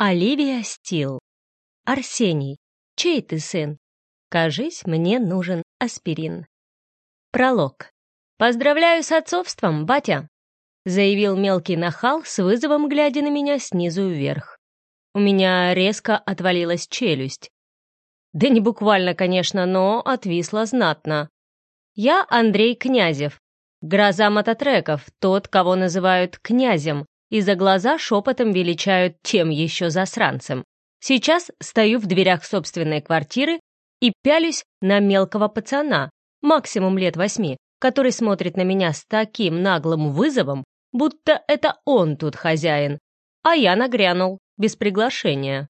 Оливия Стил. Арсений. Чей ты сын? Кажись, мне нужен аспирин. Пролог. «Поздравляю с отцовством, батя!» заявил мелкий нахал с вызовом, глядя на меня снизу вверх. У меня резко отвалилась челюсть. Да не буквально, конечно, но отвисла знатно. Я Андрей Князев, гроза мототреков, тот, кого называют князем, и за глаза шепотом величают тем еще засранцем. Сейчас стою в дверях собственной квартиры и пялюсь на мелкого пацана, максимум лет восьми, который смотрит на меня с таким наглым вызовом, будто это он тут хозяин, а я нагрянул, без приглашения.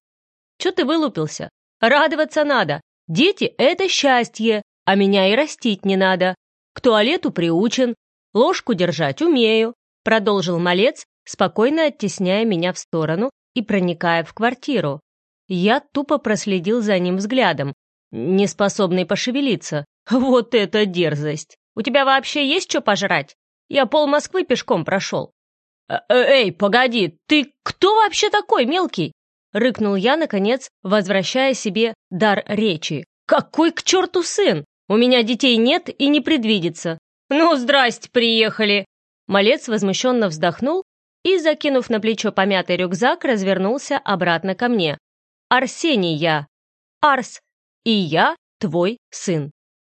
Чё ты вылупился? Радоваться надо. Дети — это счастье, а меня и растить не надо. К туалету приучен, ложку держать умею, продолжил малец, спокойно оттесняя меня в сторону и проникая в квартиру. Я тупо проследил за ним взглядом, не способный пошевелиться. Вот это дерзость! У тебя вообще есть что пожрать? Я пол Москвы пешком прошел. «Э, э, «Эй, погоди, ты кто вообще такой, мелкий?» Рыкнул я, наконец, возвращая себе дар речи. «Какой к черту сын? У меня детей нет и не предвидится». «Ну, здрасте, приехали!» Малец возмущенно вздохнул и, закинув на плечо помятый рюкзак, развернулся обратно ко мне. «Арсений я! Арс! И я твой сын!»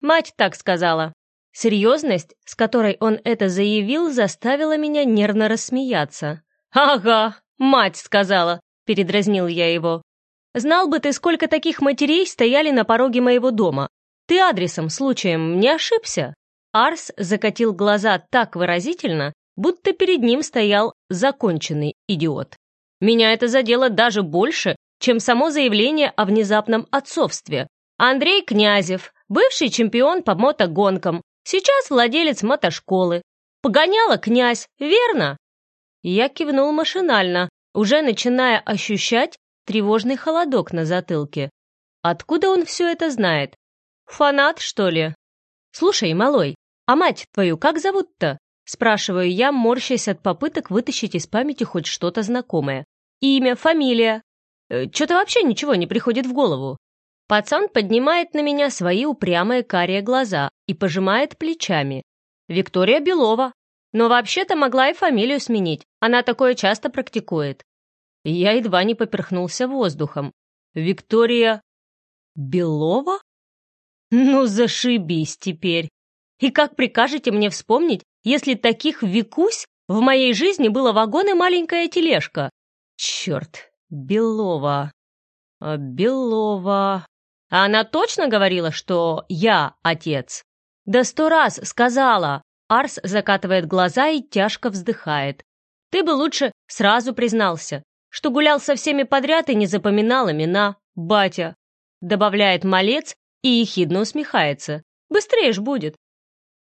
Мать так сказала. Серьезность, с которой он это заявил, заставила меня нервно рассмеяться. «Ага, мать сказала!» — передразнил я его. «Знал бы ты, сколько таких матерей стояли на пороге моего дома. Ты адресом, случаем, не ошибся?» Арс закатил глаза так выразительно, будто перед ним стоял законченный идиот. Меня это задело даже больше, чем само заявление о внезапном отцовстве. Андрей Князев, бывший чемпион по мотогонкам, сейчас владелец мотошколы. Погоняла князь, верно? Я кивнул машинально, уже начиная ощущать тревожный холодок на затылке. Откуда он все это знает? Фанат, что ли? Слушай, малой, а мать твою как зовут-то? Спрашиваю я, морщась от попыток вытащить из памяти хоть что-то знакомое. Имя, фамилия. Э, Что-то вообще ничего не приходит в голову. Пацан поднимает на меня свои упрямые карие глаза и пожимает плечами. Виктория Белова. Но вообще-то могла и фамилию сменить. Она такое часто практикует. Я едва не поперхнулся воздухом. Виктория Белова? Ну, зашибись теперь. И как прикажете мне вспомнить, если таких Викусь в моей жизни было вагон и маленькая тележка? Черт, Белова. А, Белова. А она точно говорила, что я отец? Да сто раз сказала. Арс закатывает глаза и тяжко вздыхает. Ты бы лучше сразу признался, что гулял со всеми подряд и не запоминал имена, батя. Добавляет малец и ехидно усмехается. Быстрее ж будет.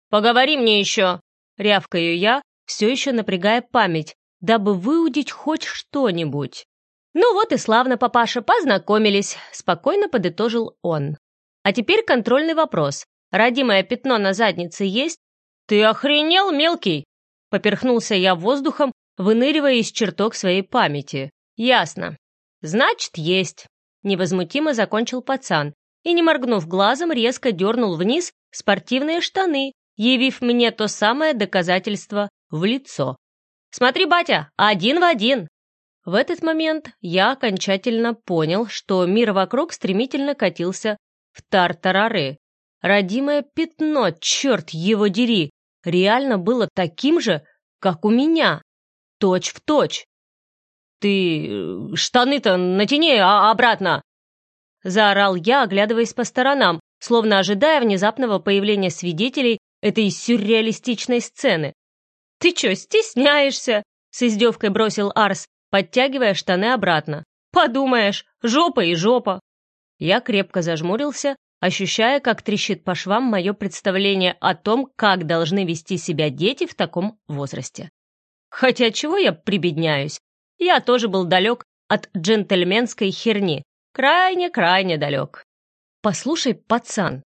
Поговори мне еще, рявкаю я, все еще напрягая память, дабы выудить хоть что-нибудь. «Ну вот и славно, папаша, познакомились», — спокойно подытожил он. «А теперь контрольный вопрос. Родимое пятно на заднице есть?» «Ты охренел, мелкий?» Поперхнулся я воздухом, выныривая из чертог своей памяти. «Ясно. Значит, есть». Невозмутимо закончил пацан и, не моргнув глазом, резко дернул вниз спортивные штаны, явив мне то самое доказательство в лицо. «Смотри, батя, один в один!» В этот момент я окончательно понял, что мир вокруг стремительно катился в тартарары. Родимое пятно, черт его дери, реально было таким же, как у меня. Точь в точь. «Ты э, штаны-то натяни а обратно!» Заорал я, оглядываясь по сторонам, словно ожидая внезапного появления свидетелей этой сюрреалистичной сцены. «Ты чё, стесняешься?» — с издевкой бросил Арс, подтягивая штаны обратно. «Подумаешь, жопа и жопа!» Я крепко зажмурился, ощущая, как трещит по швам мое представление о том, как должны вести себя дети в таком возрасте. Хотя чего я прибедняюсь? Я тоже был далек от джентльменской херни. Крайне-крайне далек. Послушай, пацан,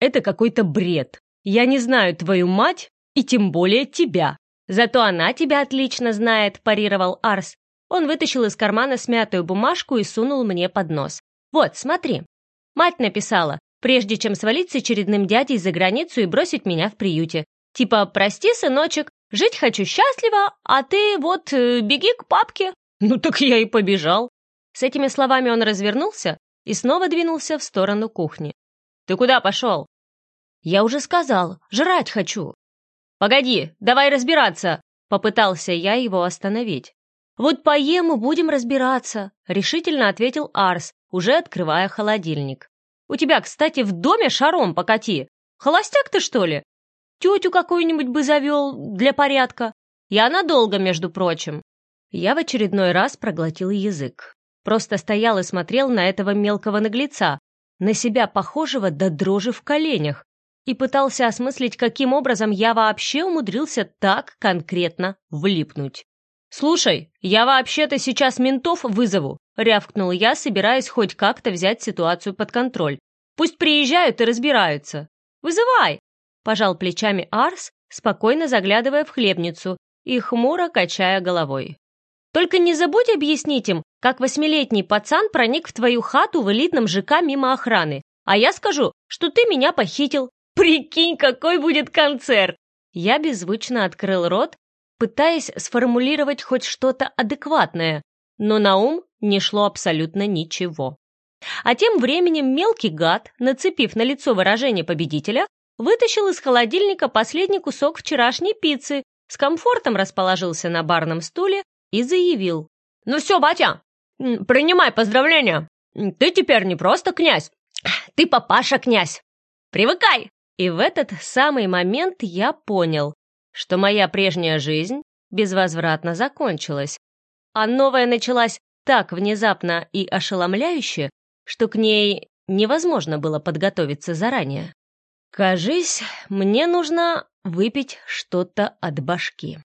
это какой-то бред. Я не знаю твою мать и тем более тебя. Зато она тебя отлично знает, парировал Арс. Он вытащил из кармана смятую бумажку и сунул мне под нос. «Вот, смотри. Мать написала, прежде чем свалить с очередным дядей за границу и бросить меня в приюте. Типа, прости, сыночек, жить хочу счастливо, а ты вот э, беги к папке». Ну так я и побежал. С этими словами он развернулся и снова двинулся в сторону кухни. «Ты куда пошел?» «Я уже сказал, жрать хочу». «Погоди, давай разбираться!» Попытался я его остановить. «Вот поем и будем разбираться», — решительно ответил Арс, уже открывая холодильник. «У тебя, кстати, в доме шаром покати. Холостяк ты, что ли? Тетю какую-нибудь бы завел для порядка. Я надолго, между прочим». Я в очередной раз проглотил язык. Просто стоял и смотрел на этого мелкого наглеца, на себя похожего до дрожи в коленях, и пытался осмыслить, каким образом я вообще умудрился так конкретно влипнуть. «Слушай, я вообще-то сейчас ментов вызову», — рявкнул я, собираясь хоть как-то взять ситуацию под контроль. «Пусть приезжают и разбираются». «Вызывай!» — пожал плечами Арс, спокойно заглядывая в хлебницу и хмуро качая головой. «Только не забудь объяснить им, как восьмилетний пацан проник в твою хату в элитном ЖК мимо охраны, а я скажу, что ты меня похитил. Прикинь, какой будет концерт!» Я беззвучно открыл рот, пытаясь сформулировать хоть что-то адекватное, но на ум не шло абсолютно ничего. А тем временем мелкий гад, нацепив на лицо выражение победителя, вытащил из холодильника последний кусок вчерашней пиццы, с комфортом расположился на барном стуле и заявил. «Ну все, батя, принимай поздравления. Ты теперь не просто князь, ты папаша-князь. Привыкай!» И в этот самый момент я понял, что моя прежняя жизнь безвозвратно закончилась, а новая началась так внезапно и ошеломляюще, что к ней невозможно было подготовиться заранее. Кажись, мне нужно выпить что-то от башки.